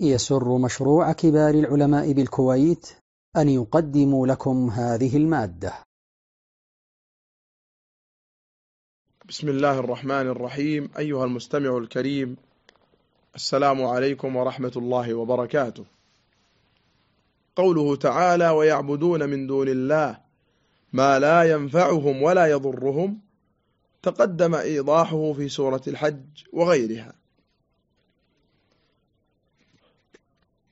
يسر مشروع كبار العلماء بالكويت أن يقدم لكم هذه المادة. بسم الله الرحمن الرحيم. أيها المستمع الكريم السلام عليكم ورحمة الله وبركاته. قوله تعالى ويعبدون من دون الله ما لا ينفعهم ولا يضرهم. تقدم إيضاحه في سورة الحج وغيرها.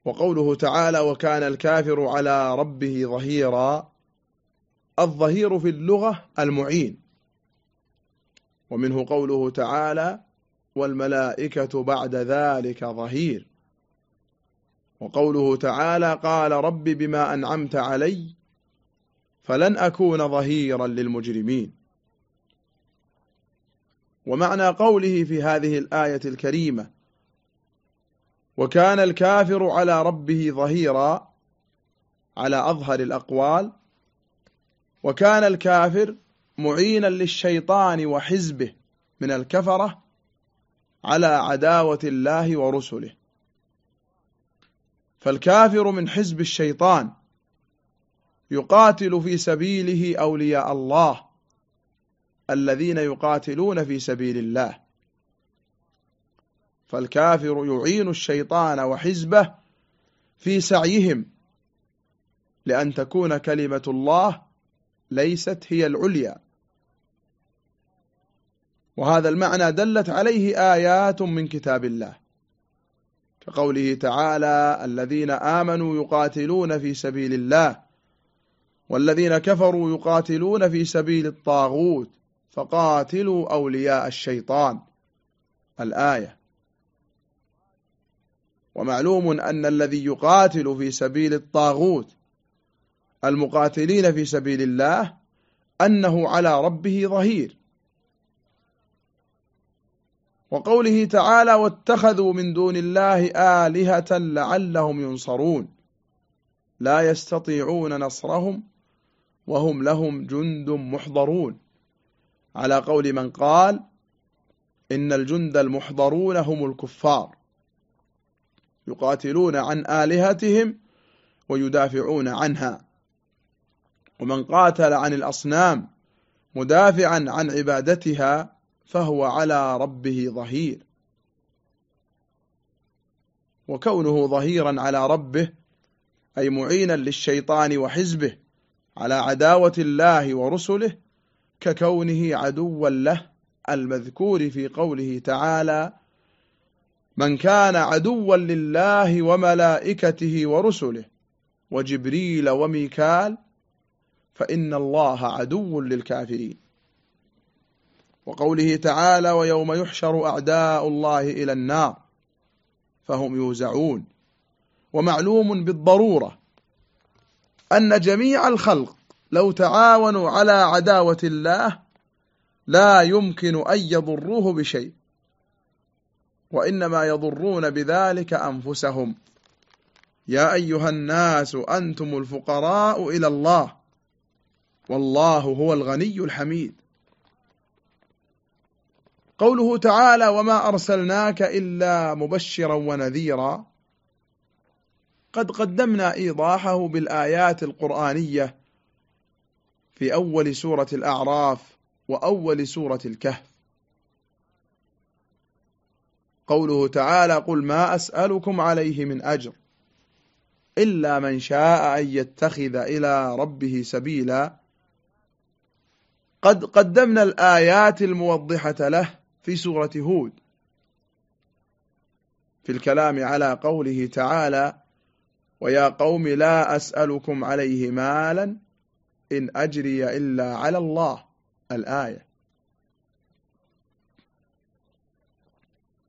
وقوله تعالى وكان الكافر على ربه ظهيرا الظهير في اللغة المعين. ومنه قوله تعالى والملائكة بعد ذلك ظهير. وقوله تعالى قال رب بما أنعمت علي فلن أكون ظهيرا للمجرمين. ومعنى قوله في هذه الآية الكريمة وكان الكافر على ربه ظهيرا على أظهر الأقوال وكان الكافر معينا للشيطان وحزبه من الكفرة على عداوة الله ورسله. فالكافر من حزب الشيطان يقاتل في سبيله أولياء الله الذين يقاتلون في سبيل الله. فالكافر يعين الشيطان وحزبه في سعيهم لأن تكون كلمة الله ليست هي العليا. وهذا المعنى دلت عليه آيات من كتاب الله كقوله تعالى الذين آمنوا يقاتلون في سبيل الله والذين كفروا يقاتلون في سبيل الطاغوت فقاتلوا أولياء الشيطان. الآية ومعلوم أن الذي يقاتل في سبيل الطاغوت المقاتلين في سبيل الله أنه على ربه ظهير. وقوله تعالى واتخذوا من دون الله آلهة لعلهم ينصرون لا يستطيعون نصرهم وهم لهم جند محضرون. على قول من قال إن الجند المحضرون هم الكفار. يقاتلون عن آلهتهم ويدافعون عنها. ومن قاتل عن الأصنام مدافعا عن عبادتها فهو على ربه ظهير. وكونه ظهيرا على ربه أي معينا للشيطان وحزبه على عداوة الله ورسله ككونه عدوا له المذكور في قوله تعالى من كان عدوا لله وملائكته ورسله وجبريل وميكال فإن الله عدو للكافرين. وقوله تعالى ويوم يحشر أعداء الله إلى النار فهم يوزعون ومعلوم بالضرورة أن جميع الخلق لو تعاونوا على عداوة الله لا يمكن أن يضروه بشيء. وإنما يضرون بذلك أنفسهم. يا أيها الناس أنتم الفقراء إلى الله. والله هو الغني الحميد. قوله تعالى وما أرسلناك إلا مبشرا ونذيرا قد قدمنا إيضاحه بالآيات القرآنية في أول سورة الأعراف وأول سورة الكهف. قوله تعالى قل ما أسألكم عليه من أجر إلا من شاء أن يتخذ إلى ربه سبيلا. قد قدمنا الآيات الموضحة له في سورة هود في الكلام على قوله تعالى ويا قوم لا أسألكم عليه مالا إن أجري إلا على الله. الآية.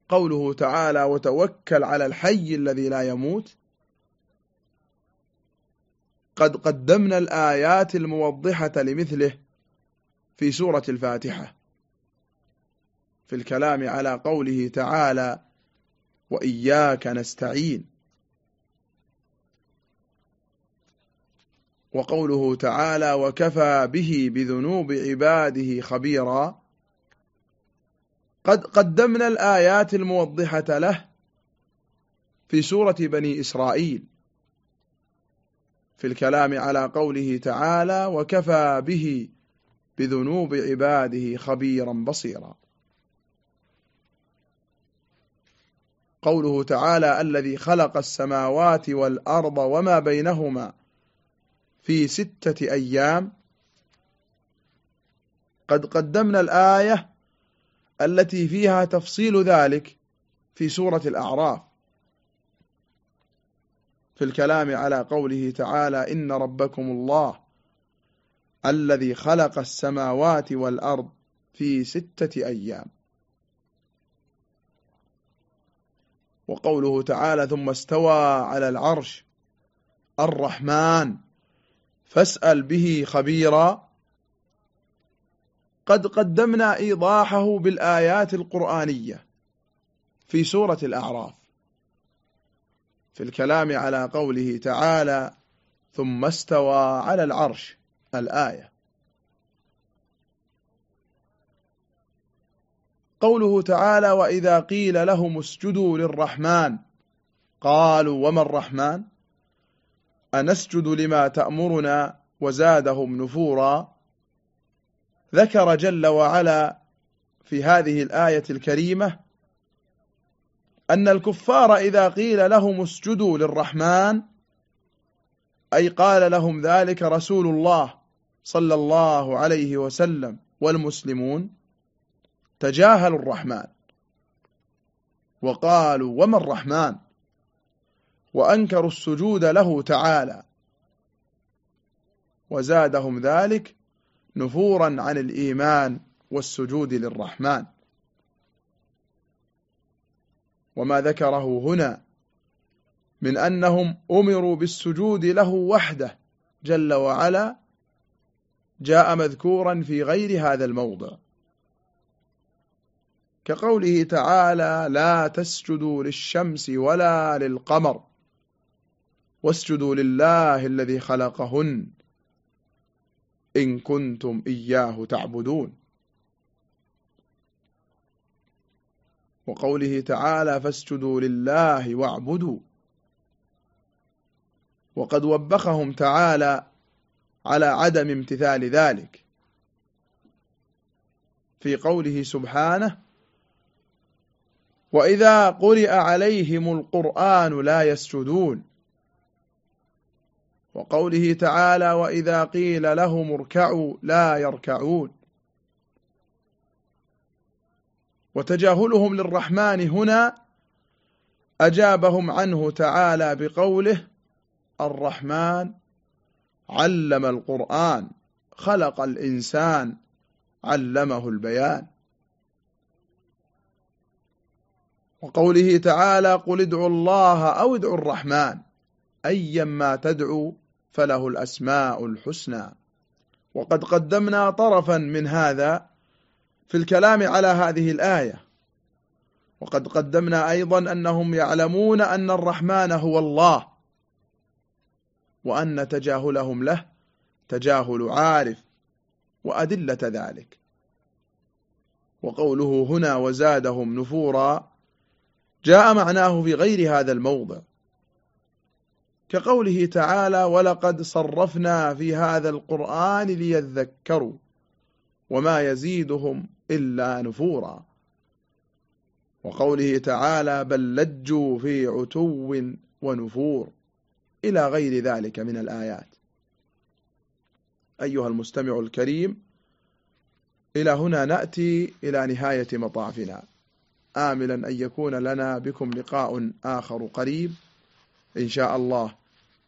قوله تعالى وتوكل على الحي الذي لا يموت قد قدمنا الآيات الموضحة لمثله في سورة الفاتحة في الكلام على قوله تعالى وإياك نستعين وقوله تعالى وكفى به بذنوب عباده خبيرا قد قدمنا الآيات الموضحة له في سورة بني إسرائيل في الكلام على قوله تعالى وكفى به بذنوب عباده خبيرا بصيرا. قوله تعالى الذي خلق السماوات والأرض وما بينهما في ستة أيام. قد قدمنا الآية التي فيها تفصيل ذلك في سورة الأعراف. في الكلام على قوله تعالى إن ربكم الله الذي خلق السماوات والأرض في ستة أيام. وقوله تعالى ثم استوى على العرش الرحمن فاسأل به خبيرا قد قدمنا إيضاحه بالآيات القرآنية في سورة الأعراف في الكلام على قوله تعالى ثم استوى على العرش الآية. قوله تعالى وإذا قيل لهم اسجدوا للرحمن قالوا وما الرحمن؟ أنسجد لما تأمرنا وزادهم نفورا؟ ذكر جل وعلا في هذه الآية الكريمة أن الكفار إذا قيل لهم اسجدوا للرحمن أي قال لهم ذلك رسول الله صلى الله عليه وسلم والمسلمون تجاهلوا الرحمن. وقالوا وما الرحمن؟ وأنكروا السجود له تعالى. وزادهم ذلك نفورا عن الإيمان والسجود للرحمن. وما ذكره هنا من أنهم أمروا بالسجود له وحده جل وعلا جاء مذكورا في غير هذا الموضع. كقوله تعالى لا تسجدوا للشمس ولا للقمر واسجدوا لله الذي خلقهن. إن كنتم إياه تعبدون. وقوله تعالى فاسجدوا لله واعبدوا. وقد وبخهم تعالى على عدم امتثال ذلك. في قوله سبحانه وإذا قرئ عليهم القرآن لا يسجدون. وقوله تعالى وإذا قيل لهم اركعوا لا يركعون. وتجاهلهم للرحمن هنا أجابهم عنه تعالى بقوله الرحمن علم القرآن خلق الإنسان علمه البيان. وقوله تعالى قل ادعوا الله أو ادعوا الرحمن أيما تدعو فله الأسماء الحسنى. وقد قدمنا طرفا من هذا في الكلام على هذه الآية. وقد قدمنا أيضا أنهم يعلمون أن الرحمن هو الله وأن تجاهلهم له تجاهل عارف وأدلة ذلك. وقوله هنا وزادهم نفورا جاء معناه في غير هذا الموضع. كقوله تعالى ولقد صرفنا في هذا القرآن ليذكروا وما يزيدهم إلا نفورا. وقوله تعالى بل لجوا في عتو ونفور. إلى غير ذلك من الآيات. أيها المستمع الكريم إلى هنا نأتي إلى نهاية مطافنا. آملا أن يكون لنا بكم لقاء آخر قريب إن شاء الله.